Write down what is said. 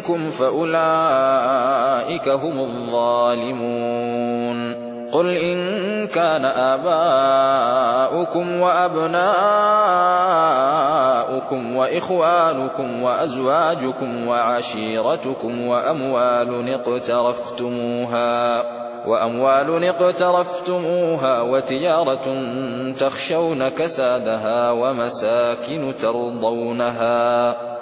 منكم فأولئك هم الظالمون. قل إن كان آباؤكم وأبناؤكم وإخوانكم وأزواجكم وعشيرتكم وأموال اقترفتموها وأموال اقترفتموها وتجارة تخشون كسادها ومساكن ترضونها.